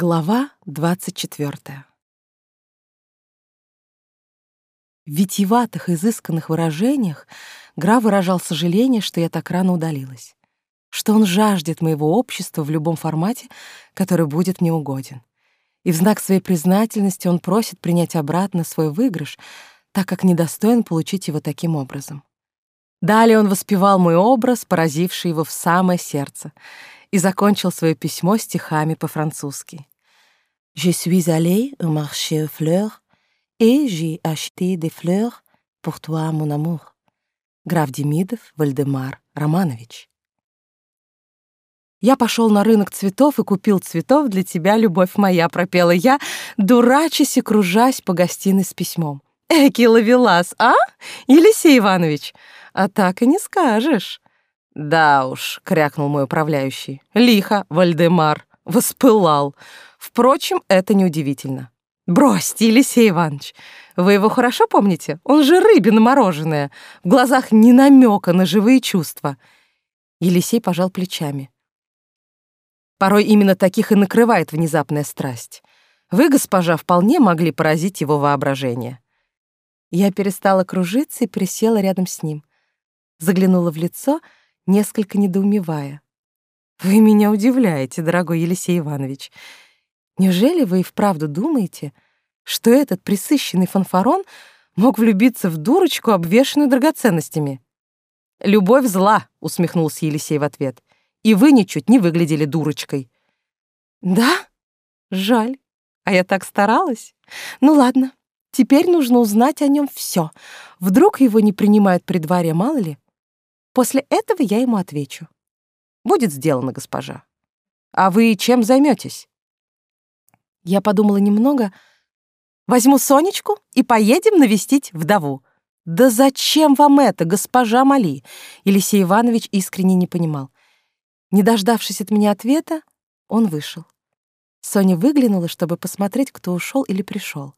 Глава 24. В витиеватых, изысканных выражениях Гра выражал сожаление, что я так рано удалилась, что он жаждет моего общества в любом формате, который будет мне угоден. И в знак своей признательности он просит принять обратно свой выигрыш, так как недостоин получить его таким образом. Далее он воспевал мой образ, поразивший его в самое сердце, и закончил свое письмо стихами по-французски. «Je suis allé au marché aux fleurs, et j'ai acheté des fleurs pour toi, mon amour». Граф Демидов Вальдемар Романович. «Я пошел на рынок цветов и купил цветов для тебя, любовь моя», — пропела я, дурачась и кружась по гостиной с письмом. «Эки ловелас, а, Елисей Иванович? А так и не скажешь». «Да уж», — крякнул мой управляющий, — «лихо, Вальдемар, воспылал. Впрочем, это неудивительно». «Бросьте, Елисей Иванович, вы его хорошо помните? Он же рыбина мороженое, в глазах ни намека на живые чувства». Елисей пожал плечами. Порой именно таких и накрывает внезапная страсть. Вы, госпожа, вполне могли поразить его воображение. Я перестала кружиться и присела рядом с ним. Заглянула в лицо — несколько недоумевая. «Вы меня удивляете, дорогой Елисей Иванович. Неужели вы и вправду думаете, что этот присыщенный фанфарон мог влюбиться в дурочку, обвешанную драгоценностями?» «Любовь зла», — усмехнулся Елисей в ответ. «И вы ничуть не выглядели дурочкой». «Да? Жаль. А я так старалась. Ну ладно, теперь нужно узнать о нем все. Вдруг его не принимают при дворе, мало ли?» После этого я ему отвечу. Будет сделано, госпожа. А вы чем займетесь? Я подумала немного. Возьму Сонечку и поедем навестить вдову. Да зачем вам это, госпожа Мали? Елисей Иванович искренне не понимал. Не дождавшись от меня ответа, он вышел. Соня выглянула, чтобы посмотреть, кто ушел или пришел.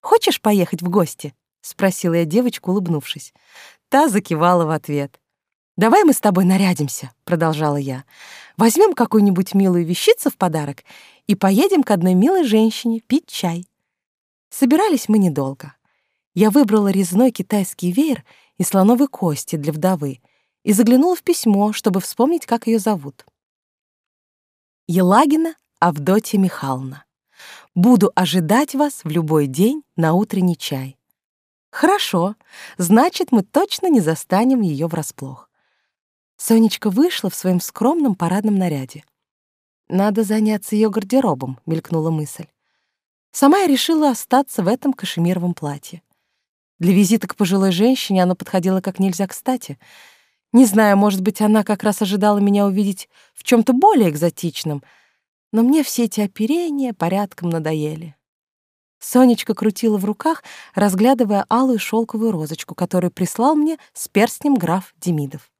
«Хочешь поехать в гости?» — спросила я девочку, улыбнувшись. Та закивала в ответ. «Давай мы с тобой нарядимся», — продолжала я. «Возьмем какую-нибудь милую вещицу в подарок и поедем к одной милой женщине пить чай». Собирались мы недолго. Я выбрала резной китайский веер и слоновой кости для вдовы и заглянула в письмо, чтобы вспомнить, как ее зовут. Елагина Авдотья Михайловна. Буду ожидать вас в любой день на утренний чай. Хорошо, значит, мы точно не застанем ее врасплох. Сонечка вышла в своем скромном парадном наряде. «Надо заняться ее гардеробом», — мелькнула мысль. Сама я решила остаться в этом кашемировом платье. Для визита к пожилой женщине оно подходило как нельзя кстати. Не знаю, может быть, она как раз ожидала меня увидеть в чем то более экзотичном, но мне все эти оперения порядком надоели. Сонечка крутила в руках, разглядывая алую шелковую розочку, которую прислал мне с перстнем граф Демидов.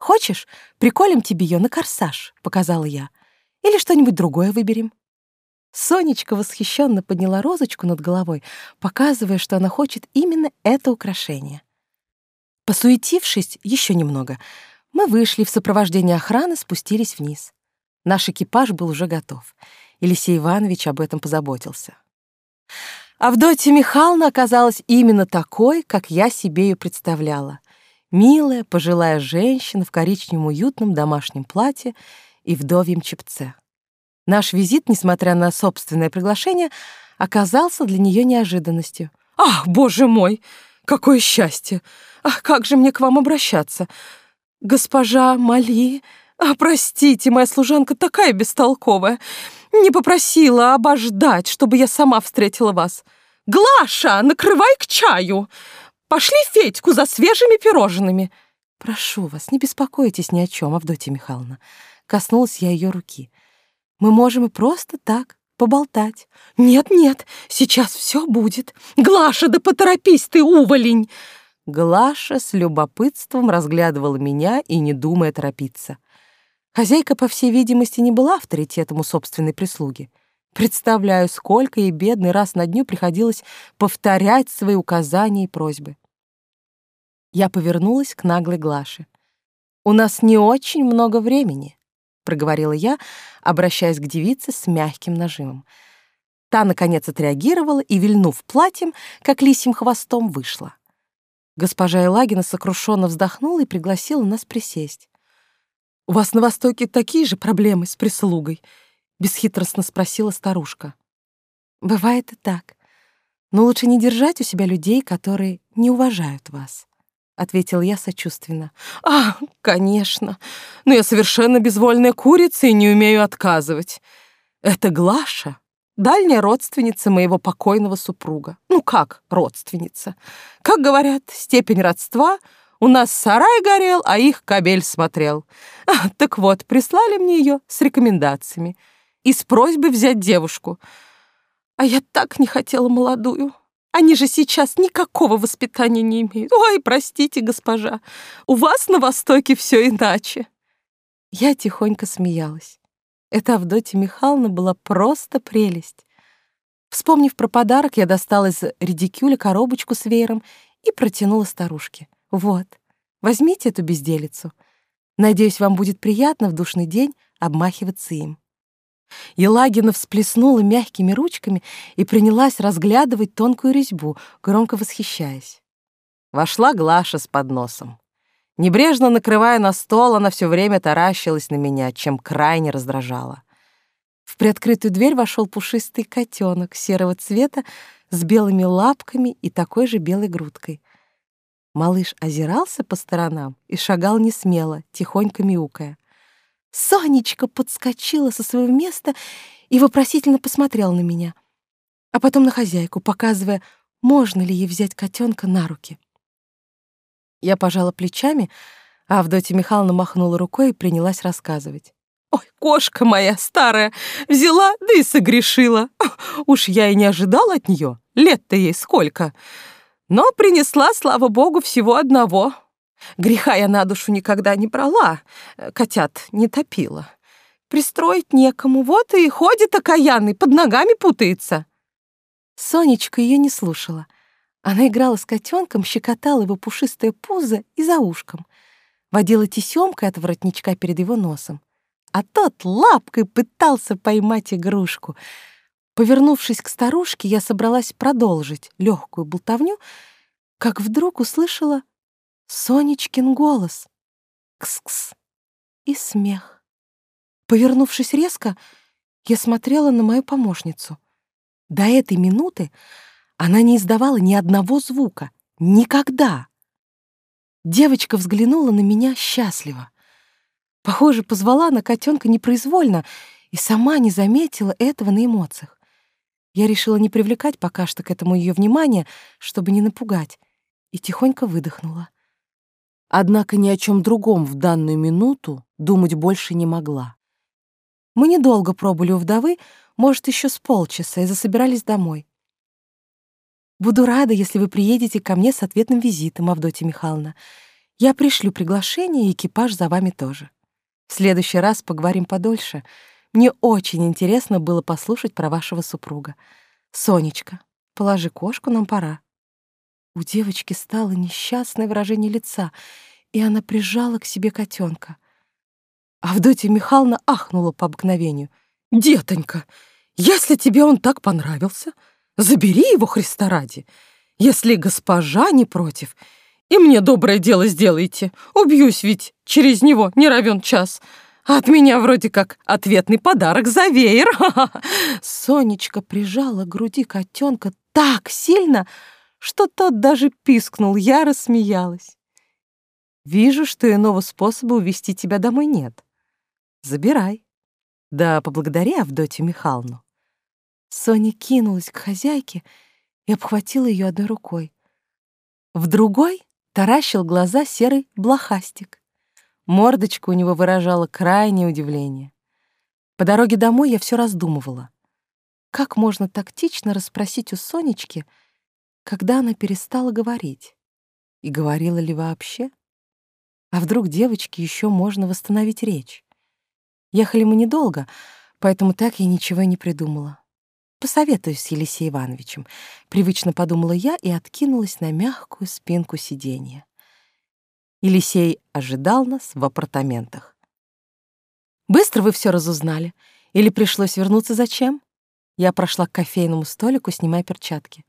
Хочешь, приколем тебе ее на корсаж, показала я. Или что-нибудь другое выберем. Сонечка восхищенно подняла розочку над головой, показывая, что она хочет именно это украшение. Посуетившись еще немного, мы вышли в сопровождении охраны, спустились вниз. Наш экипаж был уже готов. Елисей Иванович об этом позаботился. Авдотья Михайловна оказалась именно такой, как я себе ее представляла — Милая, пожилая женщина в коричневом уютном домашнем платье и вдовьем чепце. Наш визит, несмотря на собственное приглашение, оказался для нее неожиданностью. «Ах, боже мой! Какое счастье! Ах, как же мне к вам обращаться! Госпожа Мали... А, простите, моя служанка такая бестолковая! Не попросила обождать, чтобы я сама встретила вас! Глаша, накрывай к чаю! Пошли Федьку за свежими пирожными. Прошу вас, не беспокойтесь ни о чем, Авдотья Михайловна. Коснулась я ее руки. Мы можем и просто так поболтать. Нет-нет, сейчас все будет. Глаша, да поторопись ты, уволень! Глаша с любопытством разглядывала меня и не думая торопиться. Хозяйка, по всей видимости, не была авторитетом у собственной прислуги. Представляю, сколько ей бедный раз на дню приходилось повторять свои указания и просьбы. Я повернулась к наглой Глаше. «У нас не очень много времени», — проговорила я, обращаясь к девице с мягким нажимом. Та, наконец, отреагировала и, вильнув платьем, как лисьим хвостом, вышла. Госпожа Елагина сокрушенно вздохнула и пригласила нас присесть. «У вас на Востоке такие же проблемы с прислугой?» — бесхитростно спросила старушка. «Бывает и так. Но лучше не держать у себя людей, которые не уважают вас», — ответил я сочувственно. «А, конечно. Но я совершенно безвольная курица и не умею отказывать. Это Глаша, дальняя родственница моего покойного супруга. Ну как родственница? Как говорят, степень родства — у нас сарай горел, а их кабель смотрел. А, так вот, прислали мне ее с рекомендациями и с просьбой взять девушку. А я так не хотела молодую. Они же сейчас никакого воспитания не имеют. Ой, простите, госпожа, у вас на Востоке все иначе. Я тихонько смеялась. Эта Авдотья Михайловна была просто прелесть. Вспомнив про подарок, я достала из редикюля коробочку с веером и протянула старушке. Вот, возьмите эту безделицу. Надеюсь, вам будет приятно в душный день обмахиваться им. Елагина всплеснула мягкими ручками и принялась разглядывать тонкую резьбу, громко восхищаясь. Вошла Глаша с подносом. Небрежно накрывая на стол, она все время таращилась на меня, чем крайне раздражала. В приоткрытую дверь вошел пушистый котенок серого цвета с белыми лапками и такой же белой грудкой. Малыш озирался по сторонам и шагал несмело, тихонько мяукая. Сонечка подскочила со своего места и вопросительно посмотрела на меня, а потом на хозяйку, показывая, можно ли ей взять котенка на руки. Я пожала плечами, а Авдотья Михайловна махнула рукой и принялась рассказывать. «Ой, кошка моя старая, взяла, да и согрешила. Уж я и не ожидала от нее. Лет-то ей сколько. Но принесла, слава богу, всего одного. Греха я на душу никогда не брала, э, котят не топила. Пристроить некому, вот и ходит окаянный, под ногами путается. Сонечка ее не слушала. Она играла с котенком, щекотала его пушистое пузо и за ушком, водила тесемкой от воротничка перед его носом. А тот лапкой пытался поймать игрушку — Повернувшись к старушке, я собралась продолжить легкую болтовню, как вдруг услышала Сонечкин голос. Кс-кс. И смех. Повернувшись резко, я смотрела на мою помощницу. До этой минуты она не издавала ни одного звука. Никогда. Девочка взглянула на меня счастливо. Похоже, позвала на котенка непроизвольно и сама не заметила этого на эмоциях. Я решила не привлекать пока что к этому ее внимания, чтобы не напугать, и тихонько выдохнула. Однако ни о чем другом в данную минуту думать больше не могла. Мы недолго пробыли у вдовы, может, еще с полчаса, и засобирались домой. Буду рада, если вы приедете ко мне с ответным визитом, Авдотья Михайловна. Я пришлю приглашение, и экипаж за вами тоже. В следующий раз поговорим подольше — мне очень интересно было послушать про вашего супруга. Сонечка, положи кошку, нам пора. У девочки стало несчастное выражение лица, и она прижала к себе котенка. Авдотья Михайловна ахнула по обыкновению. «Детонька, если тебе он так понравился, забери его, Христа ради. Если госпожа не против, и мне доброе дело сделайте. Убьюсь ведь через него не равен час. От меня вроде как ответный подарок за веер. Сонечка прижала к груди котенка так сильно, что тот даже пискнул. Я рассмеялась. Вижу, что иного способа увести тебя домой нет. Забирай. Да поблагодари Авдотью Михайловну. Соня кинулась к хозяйке и обхватила ее одной рукой. В другой таращил глаза серый блохастик. Мордочка у него выражала крайнее удивление. По дороге домой я все раздумывала. Как можно тактично расспросить у Сонечки, когда она перестала говорить? И говорила ли вообще? А вдруг девочке еще можно восстановить речь? Ехали мы недолго, поэтому так я ничего не придумала. Посоветуюсь с Елисеем Ивановичем, привычно подумала я и откинулась на мягкую спинку сиденья. Елисей ожидал нас в апартаментах. Быстро вы все разузнали? Или пришлось вернуться зачем? Я прошла к кофейному столику, снимая перчатки.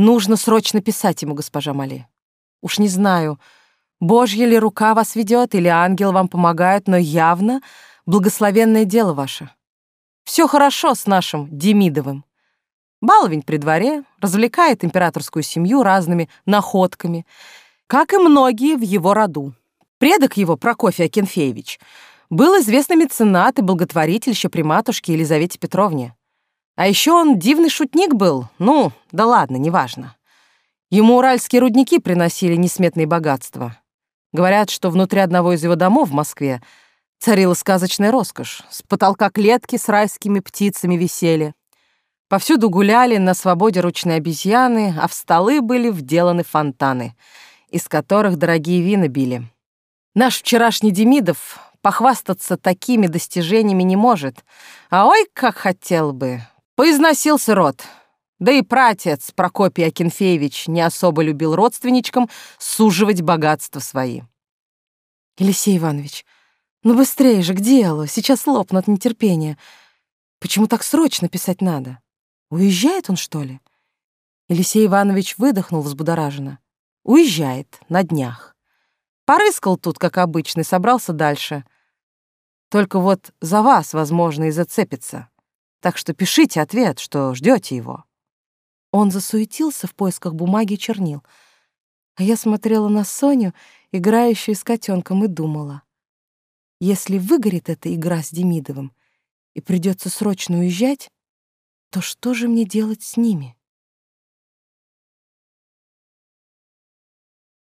Нужно срочно писать ему, госпожа Мали. Уж не знаю, божья ли рука вас ведет или ангел вам помогает, но явно благословенное дело ваше. Все хорошо с нашим Демидовым. Баловень при дворе развлекает императорскую семью разными находками, как и многие в его роду. Предок его, Прокофий Акинфеевич, был известный меценат и благотворитель еще при матушке Елизавете Петровне. А еще он дивный шутник был. Ну, да ладно, неважно. Ему уральские рудники приносили несметные богатства. Говорят, что внутри одного из его домов в Москве царила сказочная роскошь. С потолка клетки с райскими птицами висели. Повсюду гуляли на свободе ручные обезьяны, а в столы были вделаны фонтаны, из которых дорогие вина били. Наш вчерашний Демидов похвастаться такими достижениями не может, а ой, как хотел бы, Поизносился род. Да и пратец Прокопий Акинфеевич не особо любил родственничкам суживать богатства свои. Елисей Иванович, ну быстрее же, к делу, сейчас лопну от нетерпения. Почему так срочно писать надо? Уезжает он, что ли? Елисей Иванович выдохнул взбудораженно. Уезжает на днях. Порыскал тут, как обычно, и собрался дальше. Только вот за вас, возможно, и зацепится. Так что пишите ответ, что ждете его». Он засуетился в поисках бумаги и чернил, а я смотрела на Соню, играющую с котенком, и думала, если выгорит эта игра с Демидовым и придется срочно уезжать, то что же мне делать с ними?